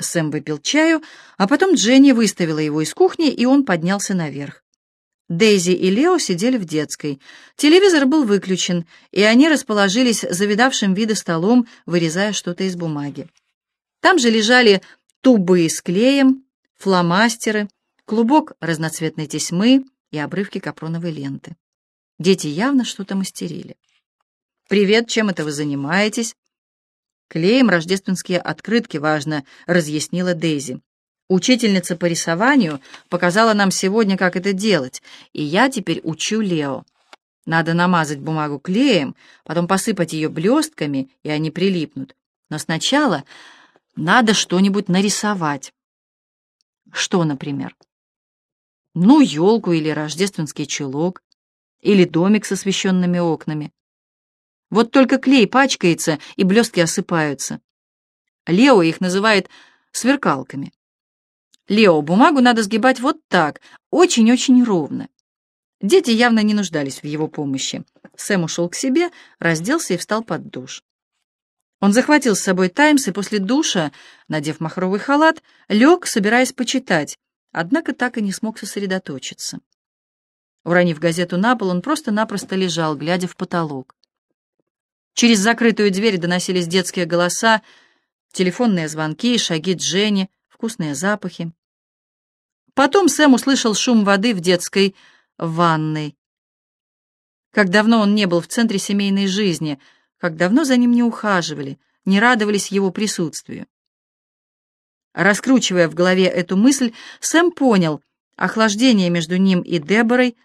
Сэм выпил чаю, а потом Дженни выставила его из кухни, и он поднялся наверх. Дейзи и Лео сидели в детской. Телевизор был выключен, и они расположились за видавшим виды столом, вырезая что-то из бумаги. Там же лежали тубы с клеем, фломастеры, клубок разноцветной тесьмы и обрывки капроновой ленты. Дети явно что-то мастерили. «Привет, чем это вы занимаетесь?» «Клеем рождественские открытки, важно», — разъяснила Дейзи. «Учительница по рисованию показала нам сегодня, как это делать, и я теперь учу Лео. Надо намазать бумагу клеем, потом посыпать ее блестками, и они прилипнут. Но сначала надо что-нибудь нарисовать». «Что, например?» «Ну, елку или рождественский чулок, или домик с освещенными окнами». Вот только клей пачкается, и блестки осыпаются. Лео их называет сверкалками. Лео, бумагу надо сгибать вот так, очень-очень ровно. Дети явно не нуждались в его помощи. Сэм ушел к себе, разделся и встал под душ. Он захватил с собой «Таймс» и после душа, надев махровый халат, лег, собираясь почитать, однако так и не смог сосредоточиться. Уронив газету на пол, он просто-напросто лежал, глядя в потолок. Через закрытую дверь доносились детские голоса, телефонные звонки, шаги Дженни, вкусные запахи. Потом Сэм услышал шум воды в детской ванной. Как давно он не был в центре семейной жизни, как давно за ним не ухаживали, не радовались его присутствию. Раскручивая в голове эту мысль, Сэм понял, охлаждение между ним и Деборой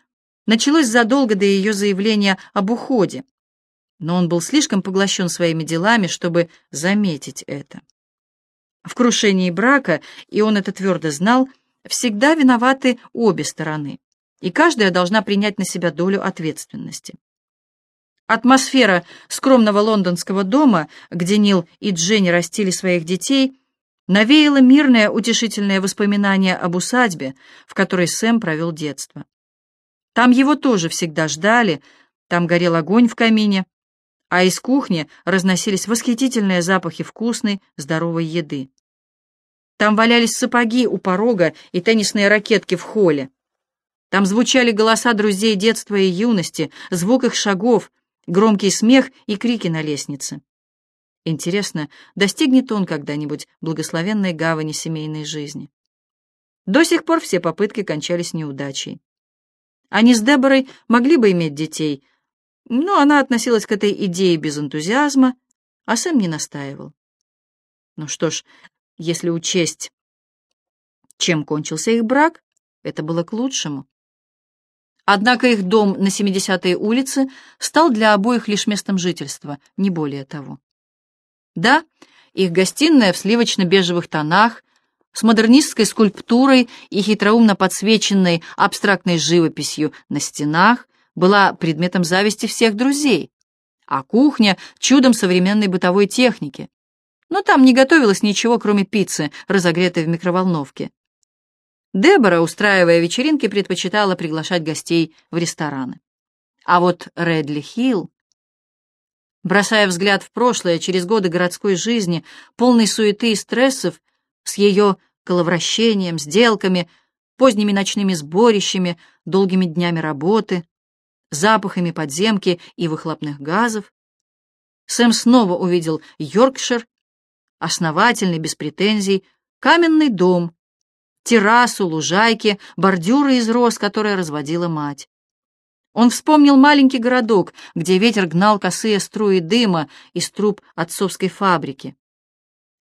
началось задолго до ее заявления об уходе но он был слишком поглощен своими делами, чтобы заметить это. В крушении брака, и он это твердо знал, всегда виноваты обе стороны, и каждая должна принять на себя долю ответственности. Атмосфера скромного лондонского дома, где Нил и Дженни растили своих детей, навеяла мирное утешительное воспоминание об усадьбе, в которой Сэм провел детство. Там его тоже всегда ждали, там горел огонь в камине, а из кухни разносились восхитительные запахи вкусной, здоровой еды. Там валялись сапоги у порога и теннисные ракетки в холле. Там звучали голоса друзей детства и юности, звук их шагов, громкий смех и крики на лестнице. Интересно, достигнет он когда-нибудь благословенной гавани семейной жизни? До сих пор все попытки кончались неудачей. Они с Деборой могли бы иметь детей, но она относилась к этой идее без энтузиазма, а Сэм не настаивал. Ну что ж, если учесть, чем кончился их брак, это было к лучшему. Однако их дом на 70-й улице стал для обоих лишь местом жительства, не более того. Да, их гостиная в сливочно-бежевых тонах, с модернистской скульптурой и хитроумно подсвеченной абстрактной живописью на стенах, была предметом зависти всех друзей, а кухня — чудом современной бытовой техники. Но там не готовилось ничего, кроме пиццы, разогретой в микроволновке. Дебора, устраивая вечеринки, предпочитала приглашать гостей в рестораны. А вот Редли Хилл, бросая взгляд в прошлое через годы городской жизни, полной суеты и стрессов, с ее коловращением, сделками, поздними ночными сборищами, долгими днями работы, запахами подземки и выхлопных газов. Сэм снова увидел Йоркшир, основательный, без претензий, каменный дом, террасу, лужайки, бордюры из роз, которые разводила мать. Он вспомнил маленький городок, где ветер гнал косые струи дыма из труб отцовской фабрики,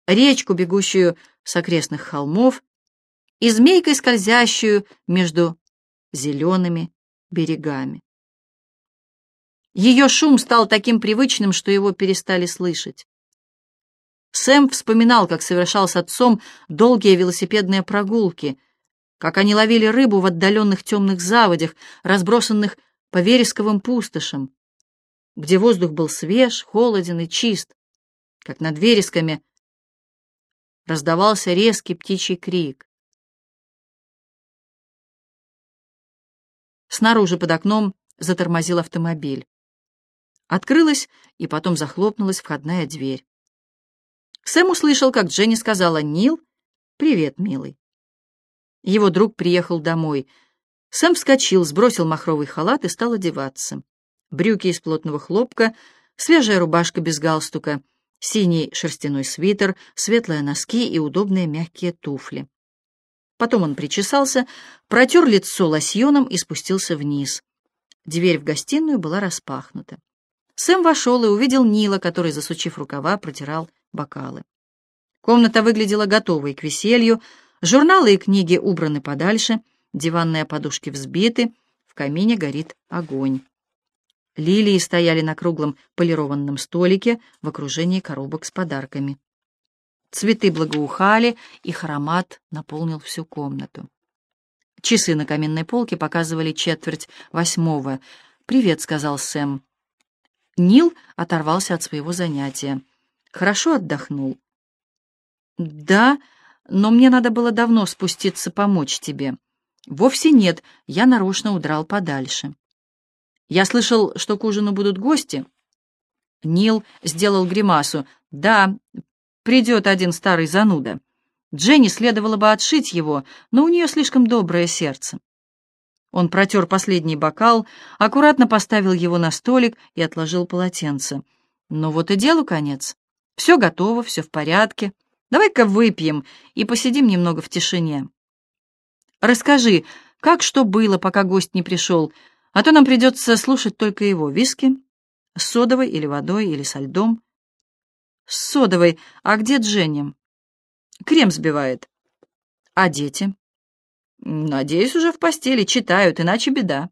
речку, бегущую с окрестных холмов, и змейкой скользящую между зелеными берегами. Ее шум стал таким привычным, что его перестали слышать. Сэм вспоминал, как совершал с отцом долгие велосипедные прогулки, как они ловили рыбу в отдаленных темных заводях, разбросанных по вересковым пустошам, где воздух был свеж, холоден и чист, как над вересками раздавался резкий птичий крик. Снаружи под окном затормозил автомобиль. Открылась и потом захлопнулась входная дверь. Сэм услышал, как Дженни сказала «Нил», «Привет, милый». Его друг приехал домой. Сэм вскочил, сбросил махровый халат и стал одеваться. Брюки из плотного хлопка, свежая рубашка без галстука, синий шерстяной свитер, светлые носки и удобные мягкие туфли. Потом он причесался, протер лицо лосьоном и спустился вниз. Дверь в гостиную была распахнута. Сэм вошел и увидел Нила, который, засучив рукава, протирал бокалы. Комната выглядела готовой к веселью, журналы и книги убраны подальше, диванные подушки взбиты, в камине горит огонь. Лилии стояли на круглом полированном столике в окружении коробок с подарками. Цветы благоухали, их аромат наполнил всю комнату. Часы на каминной полке показывали четверть восьмого. «Привет», — сказал Сэм. Нил оторвался от своего занятия. «Хорошо отдохнул?» «Да, но мне надо было давно спуститься помочь тебе». «Вовсе нет, я нарочно удрал подальше». «Я слышал, что к ужину будут гости». Нил сделал гримасу. «Да, придет один старый зануда. Дженни следовало бы отшить его, но у нее слишком доброе сердце». Он протер последний бокал, аккуратно поставил его на столик и отложил полотенце. «Ну вот и делу конец. Все готово, все в порядке. Давай-ка выпьем и посидим немного в тишине. Расскажи, как что было, пока гость не пришел, а то нам придется слушать только его. Виски? С содовой или водой, или со льдом? С содовой. А где Дженни? Крем сбивает. А дети? Надеюсь, уже в постели читают, иначе беда.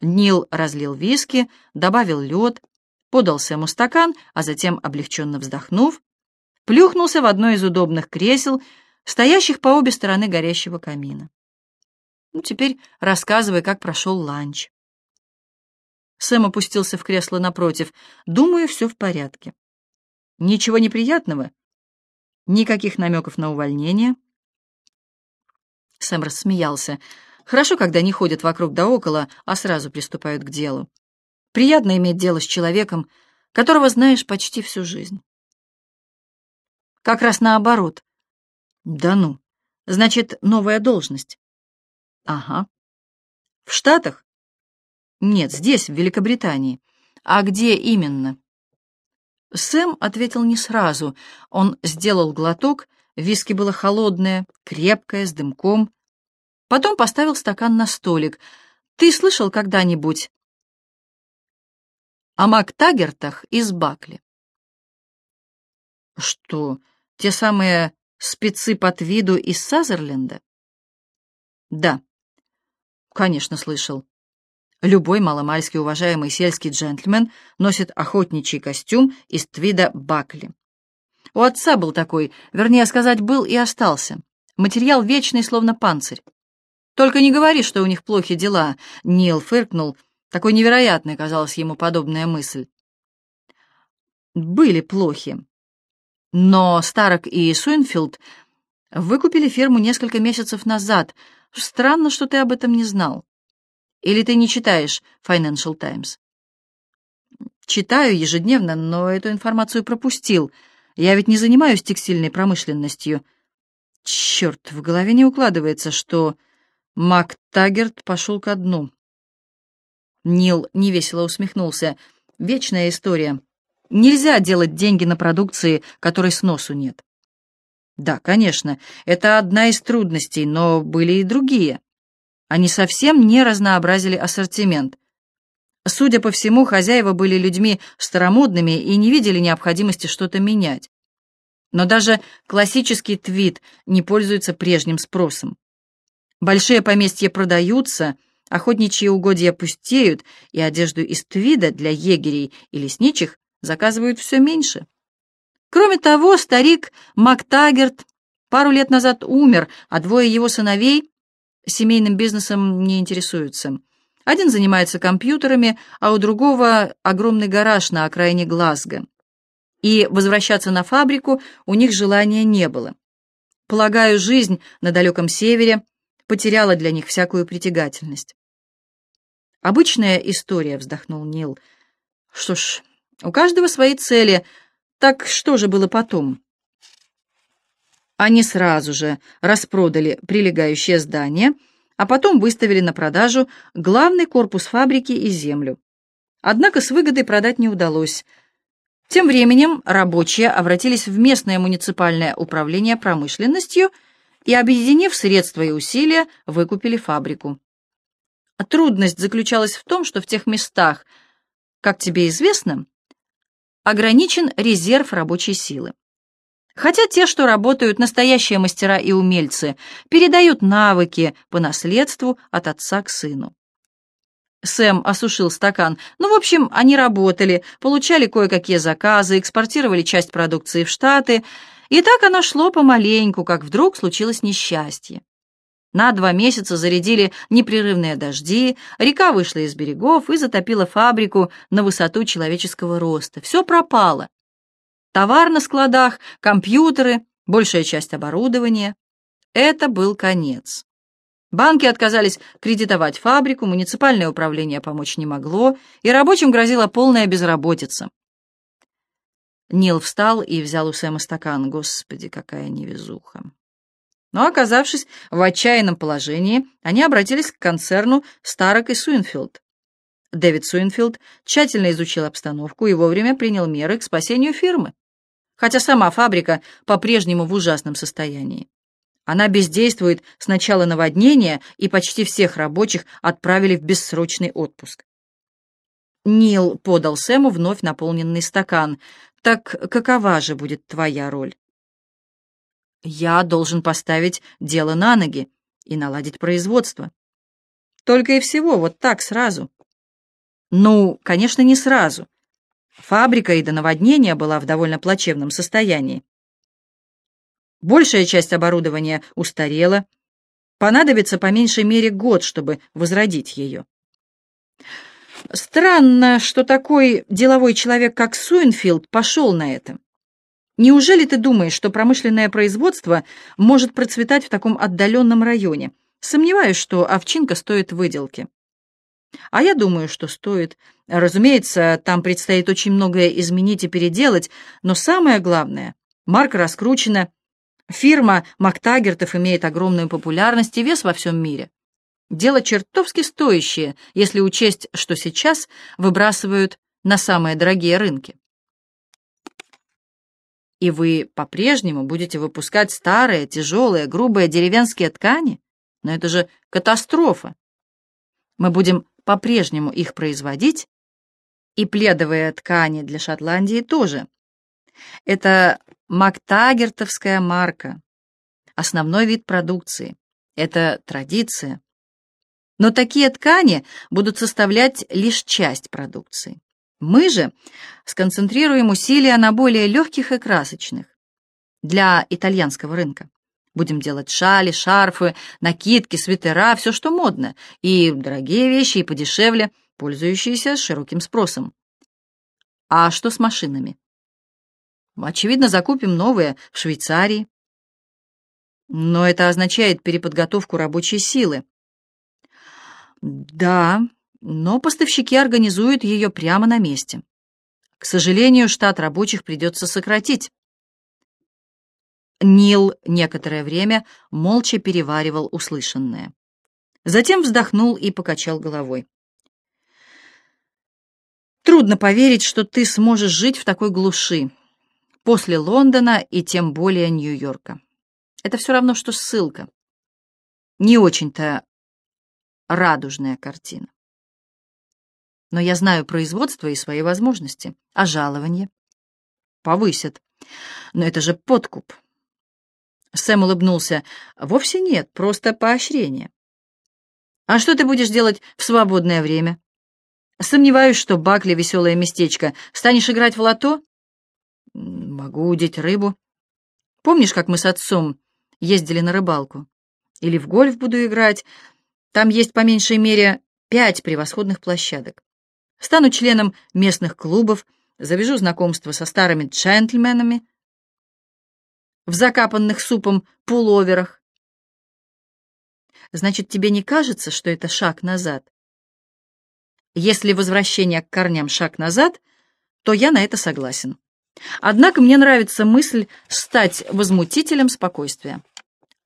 Нил разлил виски, добавил лед, подал Сэму стакан, а затем, облегченно вздохнув, плюхнулся в одно из удобных кресел, стоящих по обе стороны горящего камина. Ну, теперь рассказывай, как прошел ланч. Сэм опустился в кресло напротив. Думаю, все в порядке. Ничего неприятного? Никаких намеков на увольнение? Сэм рассмеялся. Хорошо, когда не ходят вокруг да около, а сразу приступают к делу. Приятно иметь дело с человеком, которого знаешь почти всю жизнь. Как раз наоборот. Да ну. Значит, новая должность. Ага. В Штатах? Нет, здесь, в Великобритании. А где именно? Сэм ответил не сразу. Он сделал глоток, виски было холодное, крепкое, с дымком. Потом поставил стакан на столик. Ты слышал когда-нибудь о Мактагертах из Бакли? Что, те самые спецы под виду из Сазерленда? Да, конечно, слышал. Любой маломальски уважаемый сельский джентльмен носит охотничий костюм из твида Бакли. У отца был такой, вернее сказать, был и остался. Материал вечный, словно панцирь. Только не говори, что у них плохи дела, Нил фыркнул. Такой невероятной казалась ему подобная мысль. Были плохи. Но Старок и Суинфилд выкупили фирму несколько месяцев назад. Странно, что ты об этом не знал. Или ты не читаешь Financial Times? Читаю ежедневно, но эту информацию пропустил. Я ведь не занимаюсь текстильной промышленностью. Черт, в голове не укладывается, что Мак Таггерт пошел ко дну. Нил невесело усмехнулся. Вечная история. Нельзя делать деньги на продукции, которой сносу нет. Да, конечно, это одна из трудностей, но были и другие. Они совсем не разнообразили ассортимент. Судя по всему, хозяева были людьми старомодными и не видели необходимости что-то менять. Но даже классический твит не пользуется прежним спросом. Большие поместья продаются, охотничьи угодья пустеют, и одежду из твида для егерей и лесничих заказывают все меньше. Кроме того, старик Мактагерт пару лет назад умер, а двое его сыновей семейным бизнесом не интересуются. Один занимается компьютерами, а у другого огромный гараж на окраине Глазго. И возвращаться на фабрику у них желания не было. Полагаю, жизнь на далеком севере потеряла для них всякую притягательность. «Обычная история», — вздохнул Нил. «Что ж, у каждого свои цели. Так что же было потом? Они сразу же распродали прилегающее здание, а потом выставили на продажу главный корпус фабрики и землю. Однако с выгодой продать не удалось. Тем временем рабочие обратились в местное муниципальное управление промышленностью и, объединив средства и усилия, выкупили фабрику. Трудность заключалась в том, что в тех местах, как тебе известно, ограничен резерв рабочей силы. Хотя те, что работают, настоящие мастера и умельцы, передают навыки по наследству от отца к сыну. Сэм осушил стакан. Ну, в общем, они работали, получали кое-какие заказы, экспортировали часть продукции в Штаты, и так оно шло помаленьку, как вдруг случилось несчастье. На два месяца зарядили непрерывные дожди, река вышла из берегов и затопила фабрику на высоту человеческого роста. Все пропало. Товар на складах, компьютеры, большая часть оборудования. Это был конец. Банки отказались кредитовать фабрику, муниципальное управление помочь не могло, и рабочим грозила полная безработица. Нил встал и взял у Сэма стакан. Господи, какая невезуха. Но, оказавшись в отчаянном положении, они обратились к концерну Старок и Суинфилд. Дэвид Суинфилд тщательно изучил обстановку и вовремя принял меры к спасению фирмы, хотя сама фабрика по-прежнему в ужасном состоянии. Она бездействует с начала наводнения, и почти всех рабочих отправили в бессрочный отпуск. Нил подал Сэму вновь наполненный стакан. «Так какова же будет твоя роль?» «Я должен поставить дело на ноги и наладить производство. Только и всего, вот так, сразу». «Ну, конечно, не сразу. Фабрика и до наводнения была в довольно плачевном состоянии. Большая часть оборудования устарела. Понадобится по меньшей мере год, чтобы возродить ее. Странно, что такой деловой человек, как Суинфилд, пошел на это. Неужели ты думаешь, что промышленное производство может процветать в таком отдаленном районе? Сомневаюсь, что овчинка стоит выделки. А я думаю, что стоит. Разумеется, там предстоит очень многое изменить и переделать, но самое главное, марка раскручена, фирма Мактагертов имеет огромную популярность и вес во всем мире. Дело чертовски стоящее, если учесть, что сейчас выбрасывают на самые дорогие рынки. И вы по-прежнему будете выпускать старые, тяжелые, грубые деревенские ткани? Но это же катастрофа. Мы будем по-прежнему их производить, и пледовые ткани для Шотландии тоже. Это Мактагертовская марка, основной вид продукции. Это традиция. Но такие ткани будут составлять лишь часть продукции. Мы же сконцентрируем усилия на более легких и красочных для итальянского рынка. Будем делать шали, шарфы, накидки, свитера, все, что модно, и дорогие вещи, и подешевле, пользующиеся широким спросом. А что с машинами? Очевидно, закупим новые в Швейцарии. Но это означает переподготовку рабочей силы. Да, но поставщики организуют ее прямо на месте. К сожалению, штат рабочих придется сократить. Нил некоторое время молча переваривал услышанное. Затем вздохнул и покачал головой. «Трудно поверить, что ты сможешь жить в такой глуши, после Лондона и тем более Нью-Йорка. Это все равно, что ссылка. Не очень-то радужная картина. Но я знаю производство и свои возможности, а жалование повысят. Но это же подкуп. Сэм улыбнулся. «Вовсе нет, просто поощрение». «А что ты будешь делать в свободное время?» «Сомневаюсь, что Бакли — веселое местечко. Станешь играть в лото?» «Могу удить рыбу. Помнишь, как мы с отцом ездили на рыбалку? Или в гольф буду играть? Там есть по меньшей мере пять превосходных площадок. Стану членом местных клубов, завяжу знакомство со старыми джентльменами, в закапанных супом пуловерах. Значит, тебе не кажется, что это шаг назад? Если возвращение к корням шаг назад, то я на это согласен. Однако мне нравится мысль стать возмутителем спокойствия.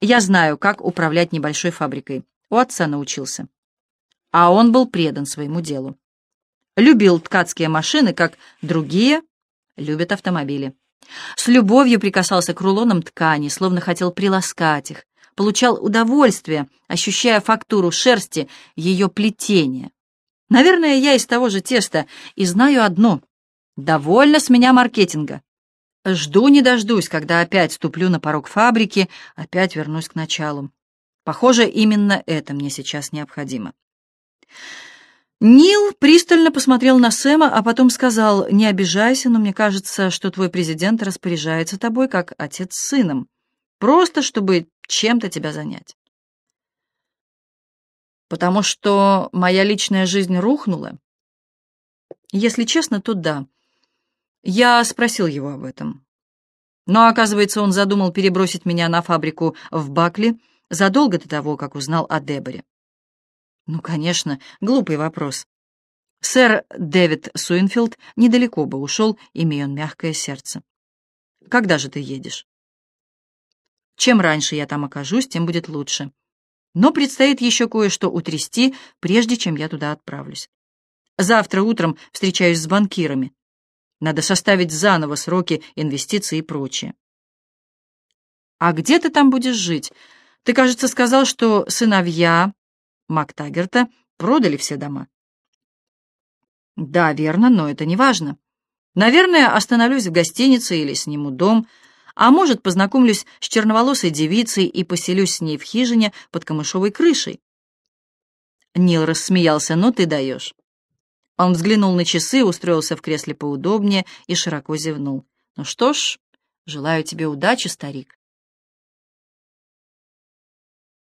Я знаю, как управлять небольшой фабрикой. У отца научился. А он был предан своему делу. Любил ткацкие машины, как другие любят автомобили. С любовью прикасался к рулонам ткани, словно хотел приласкать их, получал удовольствие, ощущая фактуру шерсти, ее плетение. Наверное, я из того же теста и знаю одно — довольно с меня маркетинга. Жду не дождусь, когда опять ступлю на порог фабрики, опять вернусь к началу. Похоже, именно это мне сейчас необходимо. Нил пристально посмотрел на Сэма, а потом сказал, «Не обижайся, но мне кажется, что твой президент распоряжается тобой, как отец с сыном, просто чтобы чем-то тебя занять». «Потому что моя личная жизнь рухнула?» «Если честно, то да. Я спросил его об этом. Но, оказывается, он задумал перебросить меня на фабрику в Бакли задолго до того, как узнал о Деборе. Ну, конечно, глупый вопрос. Сэр Дэвид Суинфилд недалеко бы ушел, имея он мягкое сердце. Когда же ты едешь? Чем раньше я там окажусь, тем будет лучше. Но предстоит еще кое-что утрясти, прежде чем я туда отправлюсь. Завтра утром встречаюсь с банкирами. Надо составить заново сроки инвестиций и прочее. А где ты там будешь жить? Ты, кажется, сказал, что сыновья МакТагерта продали все дома. Да, верно, но это не важно. Наверное, остановлюсь в гостинице или сниму дом, а может, познакомлюсь с черноволосой девицей и поселюсь с ней в хижине под камышовой крышей. Нил рассмеялся, но ты даешь. Он взглянул на часы, устроился в кресле поудобнее и широко зевнул. Ну что ж, желаю тебе удачи, старик.